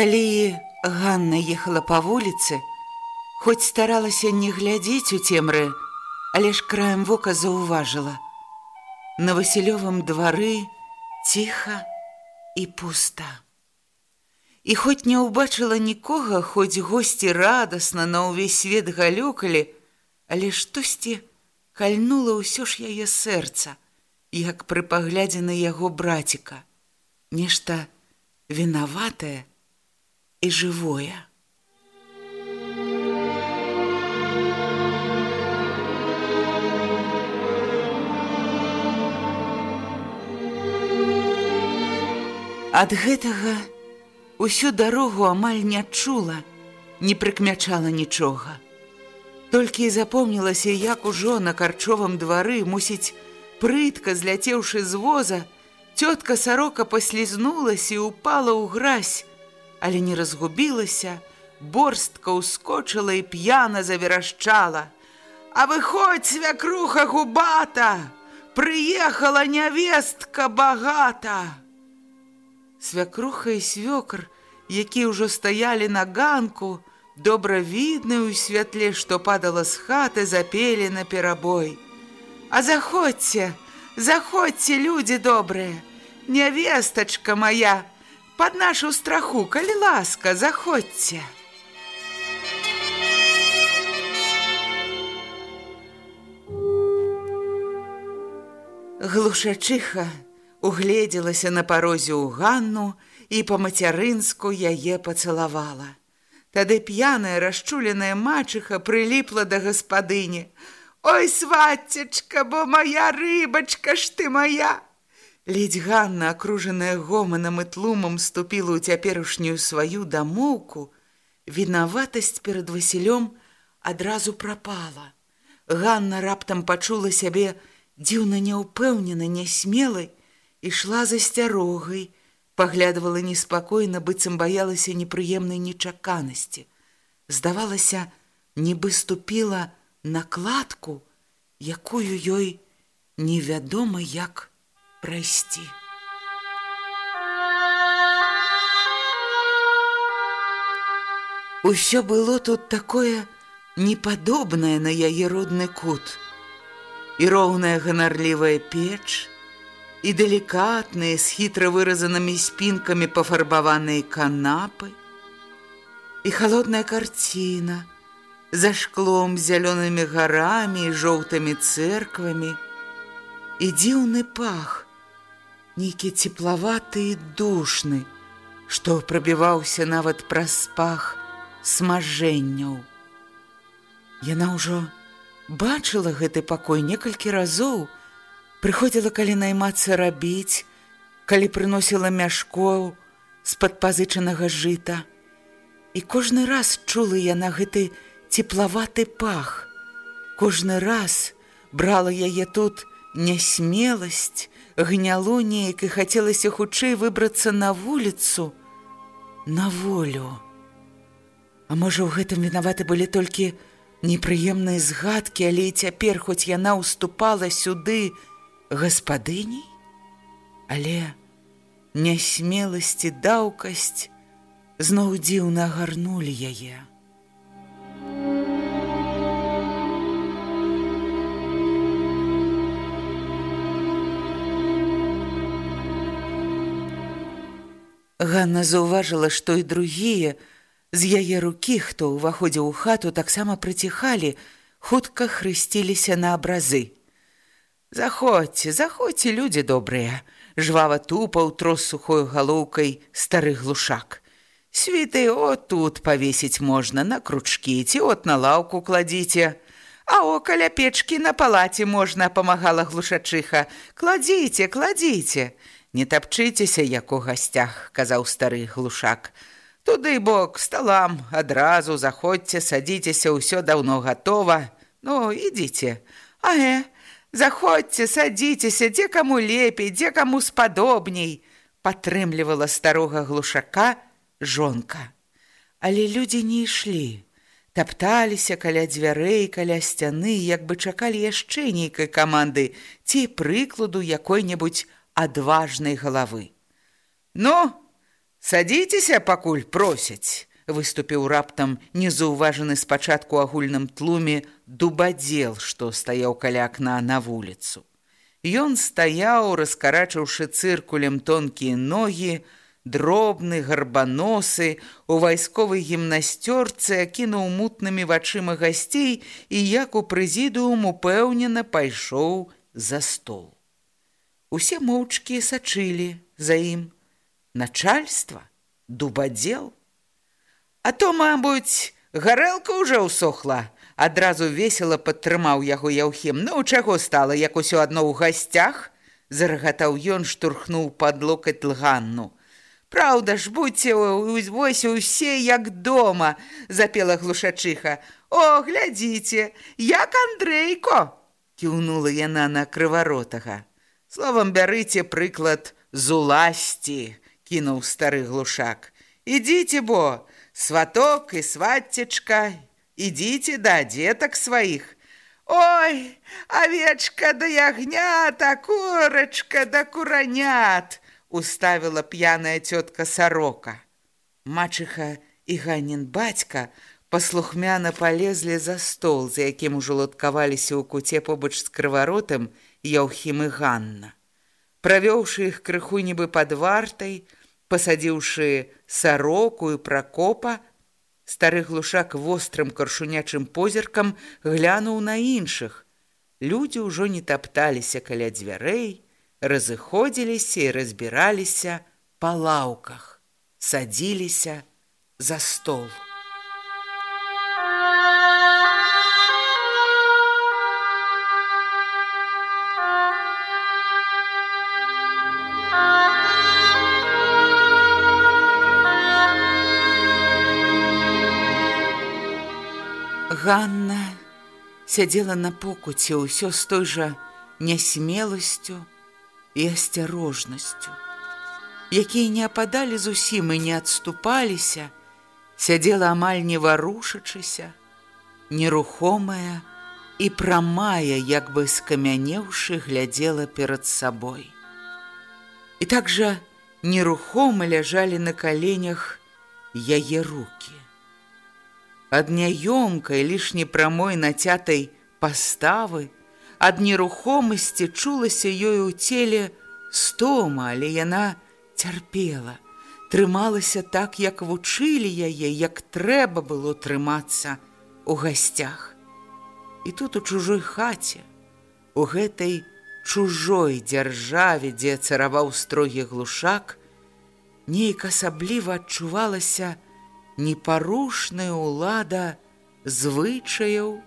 Калі Ганна ехала па вуліцы, хоць старалася не глядзець у цемры, але ж краем вока заўважыла. На Васілёвым двары ціха і пуста. І хоць не ўбачыла нікога, хоць госці радасна на ўвесь свет галюкалі, але штосьці кальнула ўсё ж яе сэрца, як пры паглядзе на яго браціка. Нешта вінаватае, і жывое. Ад гэтага усю дарогу амаль не чула, не прыкмячала нічога. Толькі і запомнілася, як ужо на карчовым двары мусіць прытка зляцеўшы з воза, цётка сарока паслізнулася і упала ў гразь, але не разгубілася, борстка ўскочыла і п'яна заверашчала. А выходь, свякруха губата, прыехала нявестка багата. Свякруха і свёкр, які ўжо стаялі на ганку, добра відны ў святле, што падала з хаты, запелі на перабой. А заходзьце, заходзьце, людзі добрыя, нявестачка моя, под нашу страху, калі ласка, заходзьце. Глушачыха угледзелася на парозе ў Ганну і па-мацярынску яе пацалавала. Тады п'яная расчуленая мачыха прыліпла да гаспадыні. Ой, свацечка, бо моя рыбачка ж ты моя! Ледь Ганна, акружаная гоманам і тлумам, ступіла ў цяперашнюю сваю дамоўку, вінаватасць перад Васілём адразу прапала. Ганна раптам пачула сябе дзіўна няўпэўнена, нясмелай, ішла за сцярогай, паглядывала неспакойна, быццам баялася непрыемнай нечаканасці. Здавалася, нібы ступіла на кладку, якую ёй невядома як прайсці. Усё было тут такое непадобнае на яе родны кут. І роўная ганарлівая печ, і далікатныя з хітра выразанымі спінкамі пафарбаваныя канапы, і халодная карціна за шклом з зялёнымі гарамі і жоўтымі церквамі, і дзіўны пах – нейкі цеплаваты і душны, што прабіваўся нават праз пах смажэнняў. Яна ўжо бачыла гэты пакой некалькі разоў, прыходзіла калі наймацца рабіць, калі прыносіла мяшкоў з-пад пазычанага жыта. І кожны раз чула яна гэты цеплаваты пах. Кожны раз брала яе тут нясмеласць, гняло неяк і хацелася хутчэй выбрацца на вуліцу на волю. А можа, у гэтым вінаваты былі толькі непрыемныя згадкі, але і цяпер хоць яна ўступала сюды гаспадыняй, але нясмеласць і даўкасць зноў дзіўна гарнулі яе. Ганна заўважыла, што і другія з яе рукі, хто ўваходзіў у хату, таксама прыціхалі, хутка хрысціліся на абразы. Заходзьце, заходзьце, людзі добрыя, жвава тупаў трос сухой галоўкай стары глушак. Світы от тут павесіць можна на кручкі, ці от на лаўку кладзіце. А о каля печкі на палаце можна, памагала глушачыха. Кладзіце, кладзіце. Не тапчыцеся, як у гасцях, казаў стары глушак. Туды бок сталам, адразу заходзьце, садзіцеся, ўсё даўно гатова. Ну, ідзіце. Агэ, заходзьце, садзіцеся, дзе каму лепей, дзе каму спадобней, падтрымлівала старога глушака жонка. Але людзі не ішлі. Тапталіся каля дзвярэй, каля сцяны, як бы чакалі яшчэ нейкай каманды ці прыкладу якой-небудзь адважнай галавы. Ну, садзіцеся, пакуль просяць, выступіў раптам незаўважаны спачатку агульным тлуме дубадзел, што стаяў каля акна на вуліцу. Ён стаяў, раскарачыўшы цыркулем тонкія ногі, дробны гарбаносы у вайсковай гімнасцёрцы акінуў мутнымі вачыма гасцей і як у прэзідыум упэўнена пайшоў за стол. Усе моўчкі сачылі за ім. Начальства, дубадзел. А то, мабуць, гарэлка ўжо ўсохла, адразу весела падтрымаў яго яўхім. Ну чаго стала, як усё адно ў гасцях, зарагатаў ён, штурхнуў пад локаць лганну. Праўда ж, будьце вось усе як дома, запела глушачыха. О, глядзіце, як Андрейко! кіўнула яна на крываротага. Словам, бярыце прыклад з уласці, кінуў стары глушак. Ідзіце бо, сваток і свацечка, ідзіце да дзетак сваіх. Ой, авечка да ягнята, курачка да куранят, уставіла п'яная цётка сарока. Мачыха і ганін бацька паслухмяна палезлі за стол, за якім ужо лодкаваліся ў куце побач з крываротам, Яўхім і Ганна. Правёўшы іх крыху нібы пад вартай, пасадзіўшы сароку і пракопа, стары глушак вострым каршунячым позіркам глянуў на іншых. Людзі ўжо не тапталіся каля дзвярэй, разыходзіліся і разбіраліся па лаўках, садзіліся за стол. Ганна сядзела на покуце ўсё з той жа нясмеласцю і асцярожнасцю, якія не ападалі зусім і не адступаліся, сядзела амаль не варушачыся, нерухомая і прамая, як бы скамянеўшы, глядзела перад сабой. І так жа нерухома ляжалі на каленях яе рукі ад няёмкай лішне прамой нацятай паставы, ад нерухомасці чулася ёй у целе стома, але яна цярпела, трымалася так, як вучылі яе, як трэба было трымацца у гасцях. І тут у чужой хаце, у гэтай чужой дзяржаве, дзе цараваў строгі глушак, нейк асабліва адчувалася, непарушная ўлада звычаяў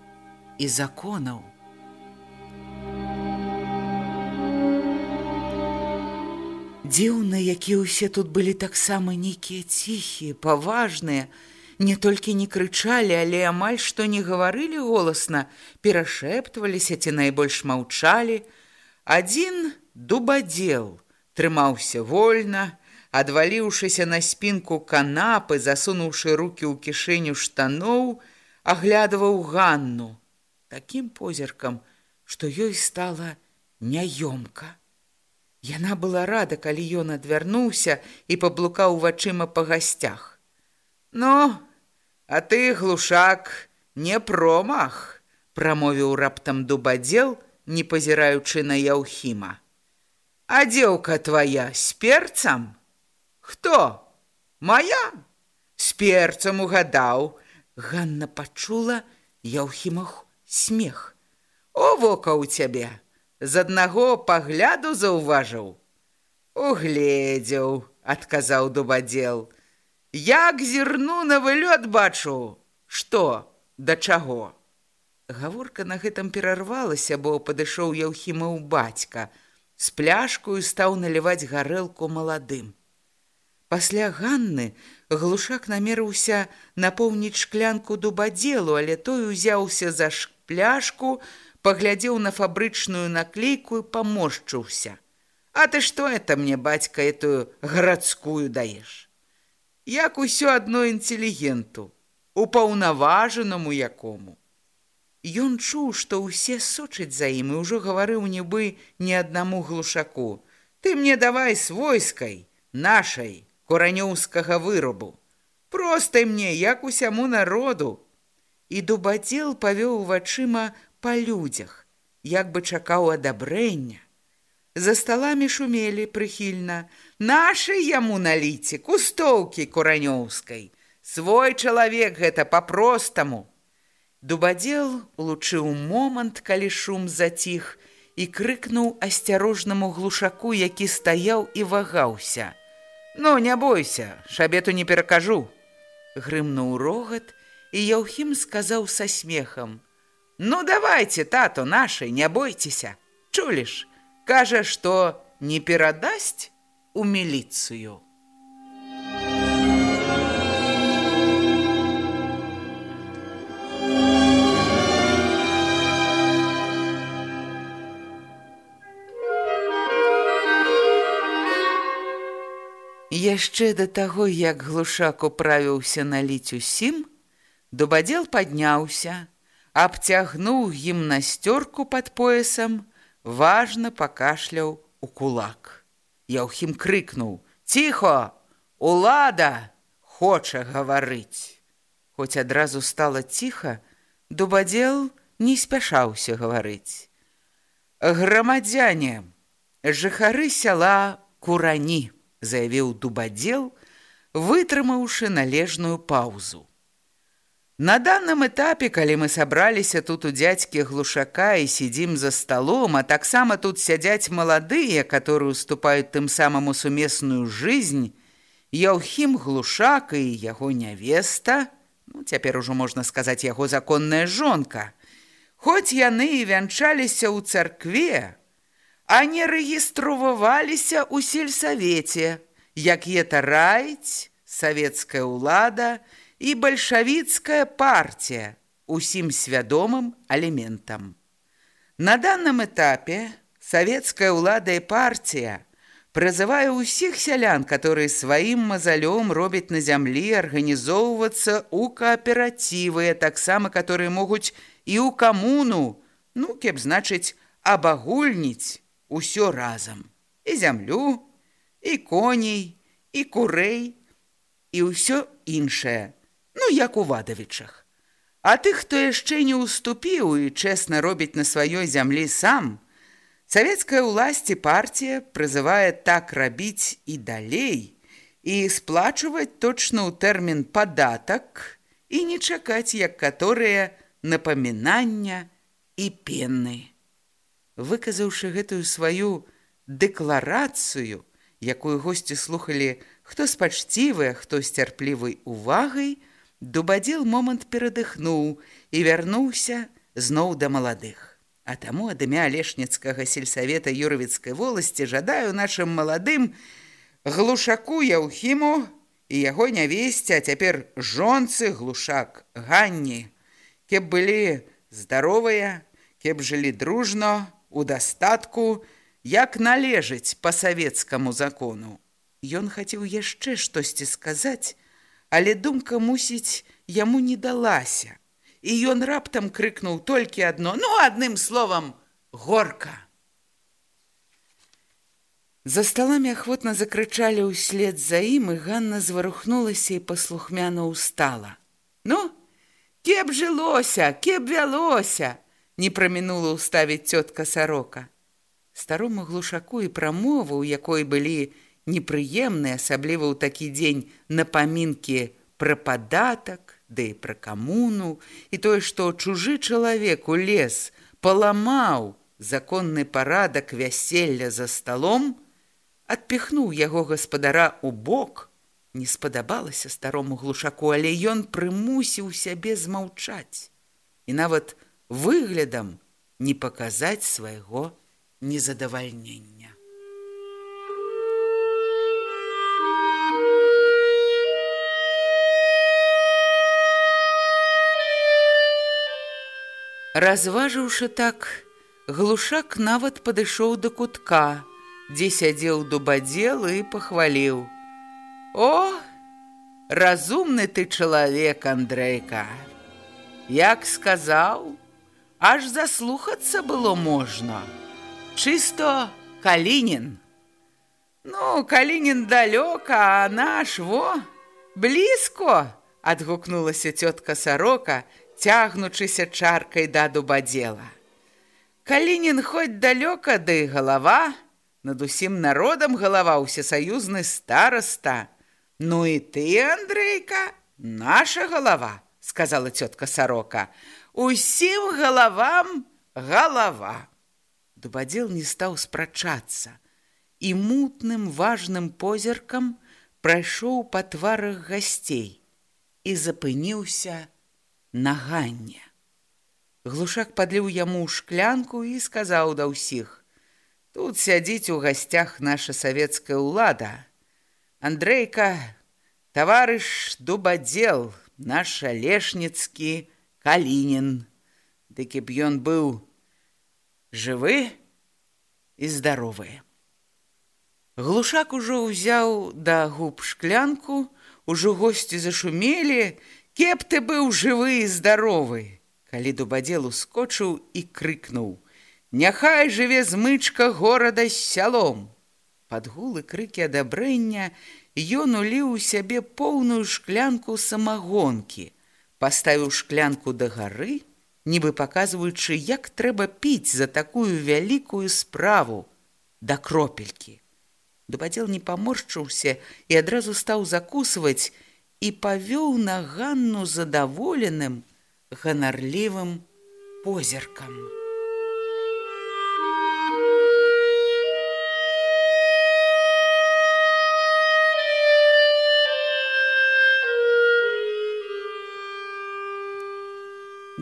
і законаў. Дзіўна, якія ўсе тут былі таксама нейкія ціхія, паважныя, не толькі не крычалі, але амаль што не гаварылі голасна, перашэптваліся ці найбольш маўчалі. Адзін дубадзел трымаўся вольна, адваліўшыся на спінку канапы, засунуўшы руки ў кішэню штаноў, аглядываў Ганну такім позіркам, што ёй стала няёмка. Яна была рада, калі ён адвярнуўся і паблукаў вачыма па гасцях. Ну, а ты, глушак, не промах, прамовіў раптам дубадзел, не пазіраючы на Яўхіма. А дзеўка твоя з перцам? Хто? Мая? З перцам угадаў. Ганна пачула Яўхімах смех. О, вока ў цябе! З аднаго пагляду заўважыў. Угледзеў, адказаў дубадзел. Як зірну на вылёт бачу, што, да чаго? Гаворка на гэтым перарвалася, бо падышоў Яўхіма ў бацька. З пляшкою стаў наліваць гарэлку маладым. Пасля Ганны глушак намерыўся напоўніць шклянку дубадзелу, але той узяўся за пляшку, паглядзеў на фабрычную наклейку і паморшчыўся. А ты што это мне бацька этую гарадскую даеш? Як усё адно інтэлігенту, упаўнаважанаму якому. Ён чуў, што ўсе сочаць за ім і ўжо гаварыў нібы не аднаму глушаку: « Ты мне давай свойскай, нашай, куранёўскага вырабу. Простай мне, як усяму народу. І дубацел павёў вачыма па людзях, як бы чакаў адабрэння. За сталамі шумелі прыхільна. Нашы яму наліце, кустоўкі куранёўскай. Свой чалавек гэта па-простаму. Дубадзел улучыў момант, калі шум заціх, і крыкнуў асцярожнаму глушаку, які стаяў і вагаўся. Ну, не бойся, шабету не перакажу. Грымнуў рогат, і Яўхім сказаў са смехам: « Ну, давайте, тато, нашай, не бойцеся, чуліш, кажа, што не перадасць у міліцыю. Яшчэ да таго, як глушак управіўся наліць усім, дубадзел падняўся, абцягнуў гімнасцёрку пад поясам, важна пакашляў у кулак. Яўхім крыкнуў: «Ціхо! Улада хоча гаварыць. Хоць адразу стала ціха, дубадзел не спяшаўся гаварыць. Грамадзяне, жыхары сяла курані, заявіў дубадзел, вытрымаўшы належную паўзу. На данном этапе, калі мы сабраліся тут у дядькі глушака і сидзім за столом, а таксама тут сядзяць маладыя, которые уступаюць тым самым у сумесную жизнь, Яўхім глушак і яго нявеста, ну, цяпер ужо можна сказаць яго законная жонка, Хоць яны і вянчаліся ў царкве, а не рэгістраваліся ў сельсавеце, як ета раіць, савецкая ўлада, і бальшавіцкая партія усім свядомым алементам. На данном этапе савецкая ўлада і партія прызывае ўсіх сялян, которые сваім мазалём робяць на зямлі арганізоўвацца ў кааперативы, таксама которые могуць і ў камуну, ну кеп значыць абагульніць усё разам і зямлю, і коней, і курэй і ўсё іншае ну як у вадавічах. А тых, хто яшчэ не ўступіў і чэсна робіць на сваёй зямлі сам, савецкая ўласці партія прызывае так рабіць і далей і сплачваць точна ў тэрмін падатак і не чакаць, як каторыя напамінання і пены. Выказаўшы гэтую сваю дэкларацыю, якую госці слухалі, хто з пачцівыя, хто з цярплівай увагай, Дубадзел момант перадыхнуў і вярнуўся зноў да маладых. А таму ад імя алешніцкага сельсавета юрвіцкай воласці жадаю нашым маладым глушаку Яўхіму і яго нявесці, а цяпер жонцы глушак Ганні, кеп былі здаровыя, кеп жылі дружно, у дастатку, як належыць па савецкаму закону. Ён хацеў яшчэ штосьці сказаць, але думка мусіць яму не далася і ён раптам крыкнуў толькі адно ну адным словам горка. За сталамі ахвотна закрычалі ўслед за ім, і Ганна зварухнулася і паслухмяна ўстала. Ну, кеп жылося, кеп вялося, не прамінула ўставіць цётка сарока. Старому глушаку і прамову, у якой былі непрыемныя, асабліва ў такі дзень напамінкі пра падатак, ды да пра камуну, і тое, што чужы чалавек у лес паламаў законны парадак вяселля за сталом, адпіхнуў яго гаспадара ў бок, не спадабалася старому глушаку, але ён прымусіў сябе змаўчаць і нават выглядам не паказаць свайго незадавальнення. Разважыўшы так, глушак нават падышоў да кутка, дзе сядзеў дубадзел і пахваліў: « О, разумны ты чалавек, Андрэйка! Як сказаў, аж заслухацца было можна. Чысто Калінін. Ну, Калінін далёка, а наш во блізко, адгукнулася цётка сарока, цягнучыся чаркай да дубадзела. Калінін хоць далёка, ды галава, над усім народам галава ўсесаюзны стараста. Ну і ты, Андрейка, наша галава, сказала цётка сарока. Усім галавам галава. Дубадзел не стаў спрачацца і мутным важным позіркам прайшоў па тварах гасцей і запыніўся на ганне. Глушак падліў яму шклянку і сказаў да ўсіх: Тут сядзіць у гасцях наша савецкая ўлада. Андрейка, таварыш дубадзел, наш алешніцкі Калінін. Дыкі б ён быў жывы і здаровы. Глушак ужо ўзяў да губ шклянку, ужо госці зашумелі, кеп ты быў жывы і здаровы. Калі дубадзел ускочыў і крыкнуў: Няхай жыве змычка горада з сялом. Пад гулы крыкі адабрэння ён уліў у сябе поўную шклянку самагонкі, паставіў шклянку да гары, нібы паказваючы, як трэба піць за такую вялікую справу да кропелькі. Дубадзел не паморшчыўся і адразу стаў закусваць і павёў на ганну задаволеным ганарлівым позіркам.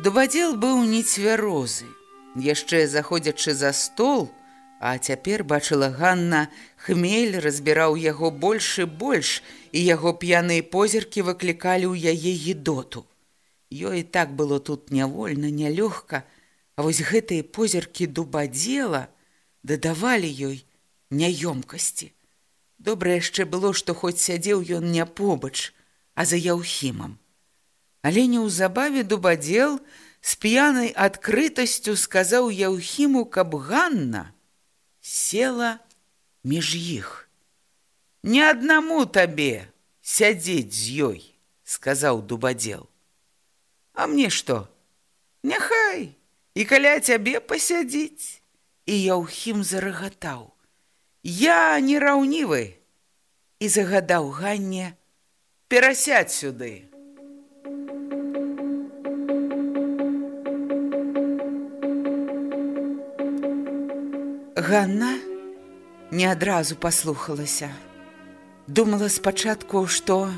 Дубадзел быў нецвярозы. Яшчэ заходзячы за стол, а цяпер бачыла Ганна, хмель разбіраў яго больш і больш, і яго п'яныя позіркі выклікалі ў яе гідоту. Ёй так было тут нявольна, нялёгка, а вось гэтыя позіркі дубадзела дадавалі ёй няёмкасці. Добра яшчэ было, што хоць сядзеў ён не побач, а за яўхімам. Але неўзабаве дубадзел з п'янай адкрытасцю сказаў Яўхіму, каб Ганна села між іх. Не аднаму табе сядзець з ёй, сказаў дубадзел. А мне што? Няхай і каля цябе пасядзіць. І Яўхім зарагатаў. Я нераўнівы і загадаў Ганне перасядь сюды. Ганна не адразу паслухалася. Думала спачатку, што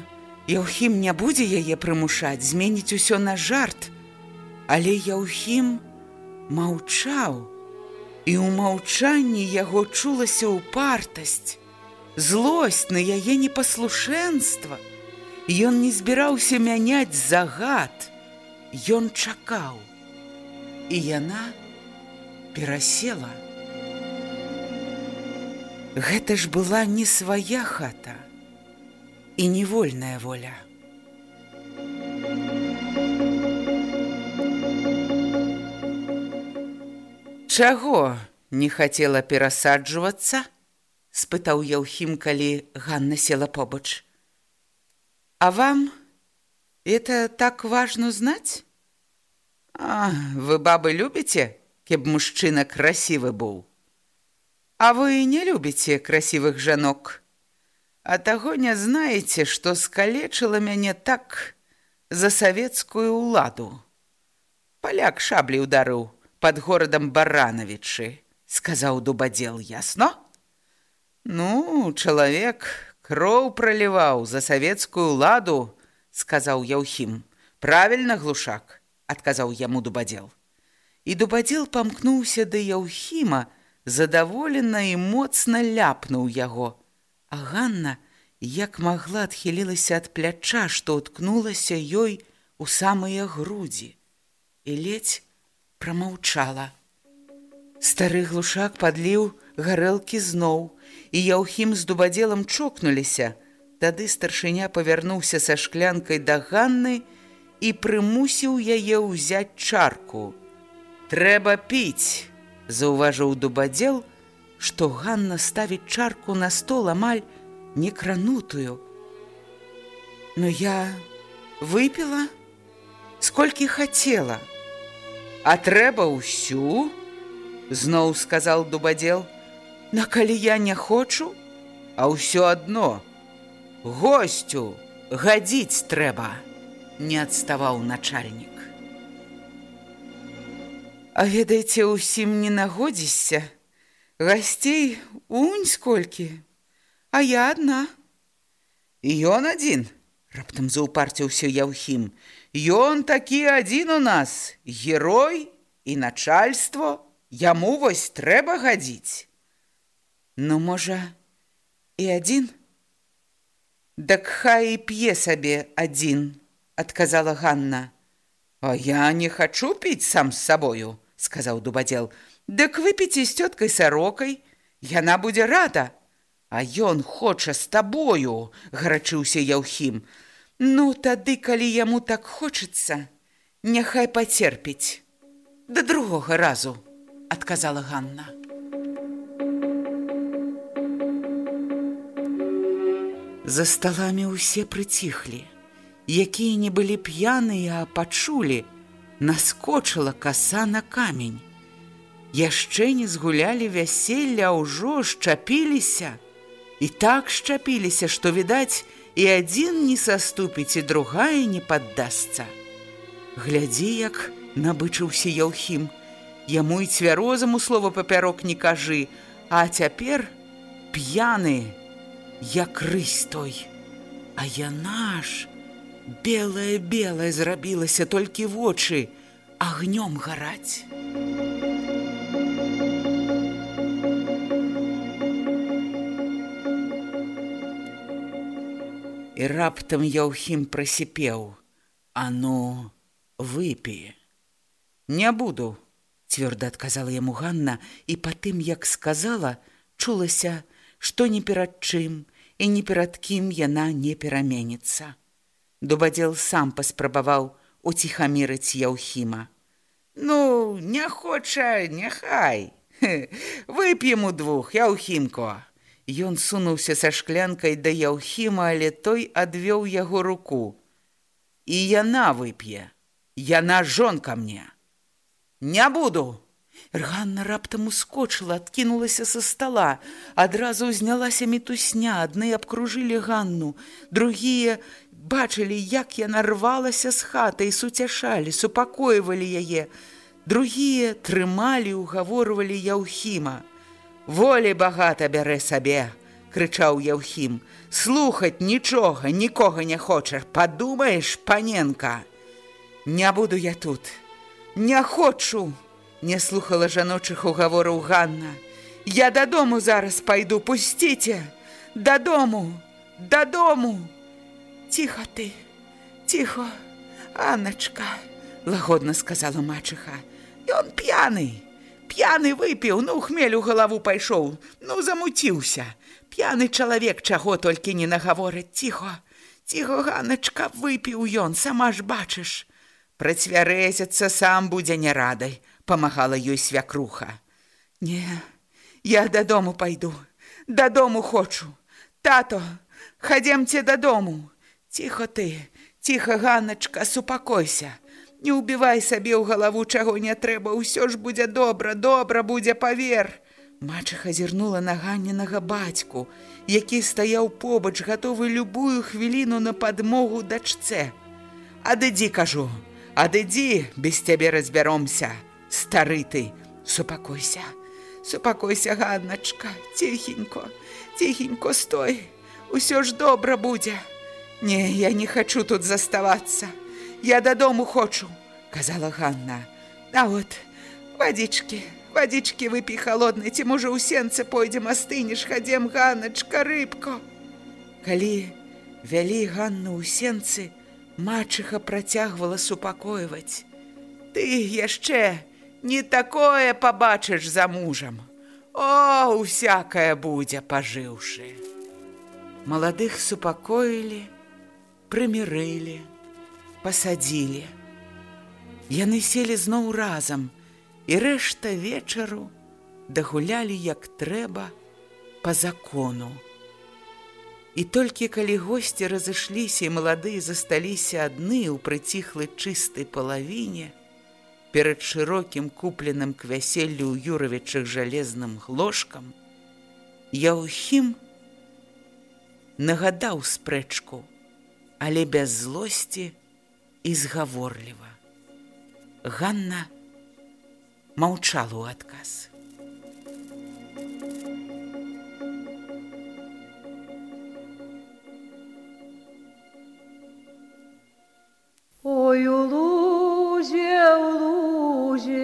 Яўхім не будзе яе прымушаць, зменіць усё на жарт, Але Яўхім маўчаў, і ў маўчанні яго чулася ўпартасць, злосць на яе непаслушэнства. Ён не збіраўся мяняць загад. Ён чакаў. І яна перасела. Гэта ж была не свая хата і невольная воля. Чаго не хацела перасаджвацца? спытаў Яўхім, калі Ганна села побач. А вам это так важно знать? А, вы бабы любите, кеб мужчына красивы быў? А вы не любите красивых жанок? А таго не знаеце, што скалечыла мяне так за савецкую ўладу. Паляк шаблі ударыў пад горадам Баранавічы, сказаў дубадзел ясно. Ну, чалавек кроў праліваў за савецкую ладу, сказаў Яўхім. Правільна, глушак, адказаў яму дубадзел. І дубадзел памкнуўся да Яўхіма, задаволена і моцна ляпнуў яго. А Ганна, як магла адхілілася ад пляча, што уткнулася ёй у самыя грудзі. І ледзь прамаўчала. Стары глушак падліў гарэлкі зноў, і Яўхім з дубадзелам чокнуліся. Тады старшыня павярнуўся са шклянкай да Ганны і прымусіў яе ўзяць чарку. Трэба піць, заўважыў дубадзел, што Ганна ставіць чарку на стол амаль некранутую. Но я выпіла, сколькі хацела. А трэба ўсю, зноў сказал дубадзел, На калі я не хочу, а ўсё адно. Госцю гадзіць трэба, не адставаў начальнік. А ведаеце, усім не нагодзішся, гасцей унь сколькі, а я адна. І ён адзін, раптам заўпарціўся Яўхім. Ён такі адзін у нас, герой і начальство, яму вось трэба гадзіць. Ну, можа, і адзін? Дак хай і п'е сабе адзін, адказала Ганна. А я не хачу піць сам з сабою, сказаў дубадзел. Дык выпіце з цёткай сарокай, яна будзе рада. А ён хоча з табою, гарачыўся Яўхім. Ну, тады, калі яму так хочацца, няхай пацерпіць. Да другога разу, адказала Ганна. За сталамі ўсе прыціхлі. Якія не былі п'яныя, а пачулі, наскочыла каса на камень. Яшчэ не згулялі вяселля, ўжо шчапіліся. І так шчапіліся, што, відаць, і адзін не саступіць, і другая не паддасца. Глядзі, як набычыўся Яўхім. Яму і цвярозаму слова папярок не кажы, а цяпер п'яныя, як рысь той. А яна ж белая-белая зрабілася толькі вочы агнём гараць. І раптам Яўхім прасіпеў: « А ну, выпі. Не буду, цвёрда адказала яму Ганна, і па тым, як сказала, чулася, што ні перад чым, і ні перад кім яна не пераменіцца. Дубадзел сам паспрабаваў уціхамірыць Яўхіма. Ну, не хоча, няхай. Вып'ем у двух, Яўхімко. Ён сунуўся са шклянкай да Яўхіма, але той адвёў яго руку. І яна вып'е. Яна жонка мне. Не буду. Ганна раптам ускочыла, адкінулася са стала. Адразу ўзнялася мітусня, адны абкружылі Ганну. Другія бачылі, як яна рвалася з хатай, суцяшалі, супакойвалі яе. Другія трымалі, угаворвалі Яўхіма. «Волі багата бярэ сабе!» – крычаў Яўхім. «Слухаць нічога, нікога не хочаш, падумаеш, паненка!» «Не буду я тут, не хочу!» не слухала жаночых угавораў Ганна. Я дадому зараз пайду, пусціце, дадому, дадому. Ціха ты, ціхо, Анначка, лагодна сказала мачыха. Ён п'яны, п'яны выпіў, ну хмелю галаву пайшоў, ну замуціўся. П'яны чалавек чаго толькі не нагаворыць ціхо. Ціхо, Ганначка, выпіў ён, сама ж бачыш. Працвярэзяцца сам будзе не радай, памагала ёй свякруха. Не, я дадому пайду, дадому хочу. Тато, хадземце дадому. Ціха ты, ціха, Ганначка, супакойся. Не ўбівай сабе ў галаву, чаго не трэба, ўсё ж будзе добра, добра будзе павер. Мачаха зірнула на ганненага бацьку, які стаяў побач, гатовы любую хвіліну на падмогу дачцэ. Адыдзі, кажу, адыдзі, без цябе разбяромся, стары ты, супакойся. Супакойся, Ганначка, ціхенько, ціхенько стой, усё ж добра будзе. Не, я не хочу тут заставацца. Я дадому хочу, казала Ганна. А вот, водички, водички выпей холодной, ці можа ў сенце пойдзем астынеш, хадзем, Ганначка, рыбко. Калі вялі Ганну ў сенцы, мачыха працягвала супакойваць. Ты яшчэ не такое пабачыш за мужам. О, усякае будзе пажыўшы. Маладых супакоілі, прымірылі, пасадзілі. Яны селі зноў разам, і рэшта вечару дагулялі як трэба па закону. І толькі калі госці разышліся і маладыя засталіся адны ў прыціхлай чыстай палавіне, перад шырокім купленым к вяселлю ў юравічых жалезным гложкам, Яухім нагадаў спрэчку, але без злосці і згаворліва. Ганна маўчала ў адказ. Ой у лузе у лузе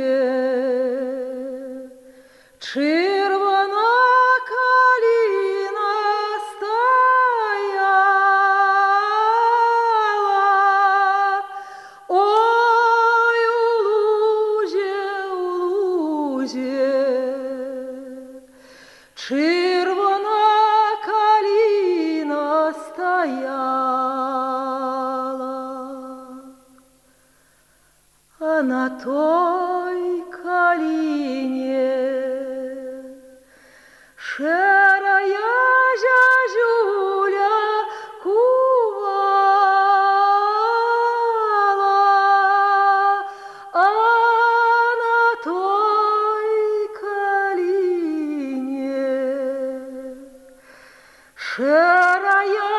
шэрая